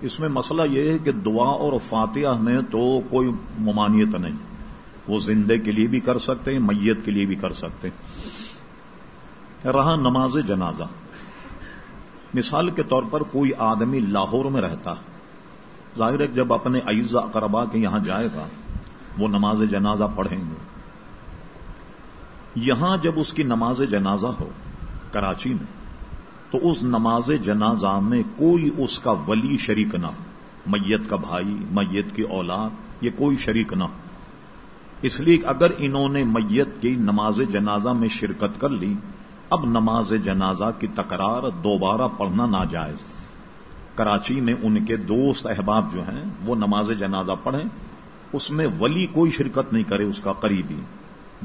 اس میں مسئلہ یہ ہے کہ دعا اور فاتحہ میں تو کوئی ممانعت نہیں۔ وہ زندے کے لیے بھی کر سکتے ہیں، میت کے لیے بھی کر سکتے ہیں۔ رہا نماز جنازہ۔ مثال کے طور پر کوئی آدمی لاہور میں رہتا، ظاہر ہے جب اپنے عیزہ اقربا کے یہاں جائے گا، وہ نماز جنازہ پڑھیں گے۔ یہاں جب اس کی نماز جنازہ ہو، کراچی میں تو اس نماز جنازہ میں کوئی اس کا ولی شریک نہ ہو۔ میت کا بھائی، میت کی اولاد، یہ کوئی شریک نہ ہو۔ اس لیے اگر انہوں نے میت کی نماز جنازہ میں شرکت کر لی، اب نماز جنازہ کی تکرار دوبارہ پڑھنا ناجائز۔ کراچی میں ان کے دوست احباب جو ہیں، وہ نماز جنازہ پڑھیں، اس میں ولی کوئی شرکت نہیں کرے، اس کا قریبی،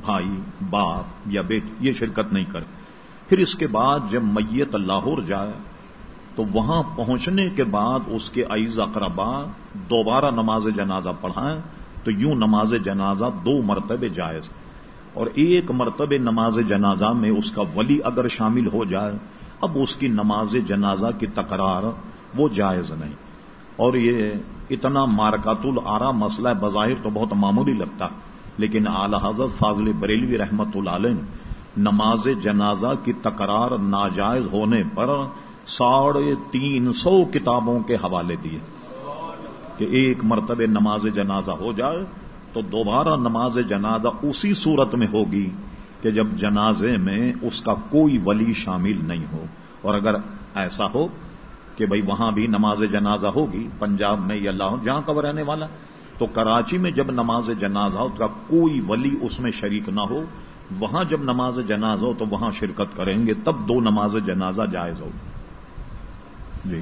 بھائی، باپ یا بیٹ یہ شرکت نہیں کرے۔ پھر اس کے بعد جب میت لاہور جائے، تو وہاں پہنچنے کے بعد اس کے عیز اقربا دوبارہ نماز جنازہ پڑھائیں، تو یوں نماز جنازہ دو مرتبے جائز اور ایک مرتبہ نماز جنازہ میں اس کا ولی اگر شامل ہو جائے، اب اس کی نماز جنازہ کی تکرار وہ جائز نہیں۔ اور یہ اتنا مارکات العرا مسئلہ بظاہر تو بہت معمولی لگتا لیکن اعلی حضرت فاضل بریلوی رحمت اللہ علیہ نماز جنازہ کی تکرار ناجائز ہونے پر ساڑھے تین سو کتابوں کے حوالے دیے۔ کہ ایک مرتبہ نماز جنازہ ہو جائے تو دوبارہ نماز جنازہ اسی صورت میں ہوگی کہ جب جنازے میں اس کا کوئی ولی شامل نہیں ہو۔ اور اگر ایسا ہو کہ بھئی وہاں بھی نماز جنازہ ہوگی پنجاب میں یا اللہ جہاں کا رہنے والا، تو کراچی میں جب نماز جنازہ ہو کا کوئی ولی اس میں شریک نہ ہو وہاں جب نماز جنازہ ہو تو وہاں شرکت کریں گے، تب دو نماز جنازہ جائز ہوگی جی۔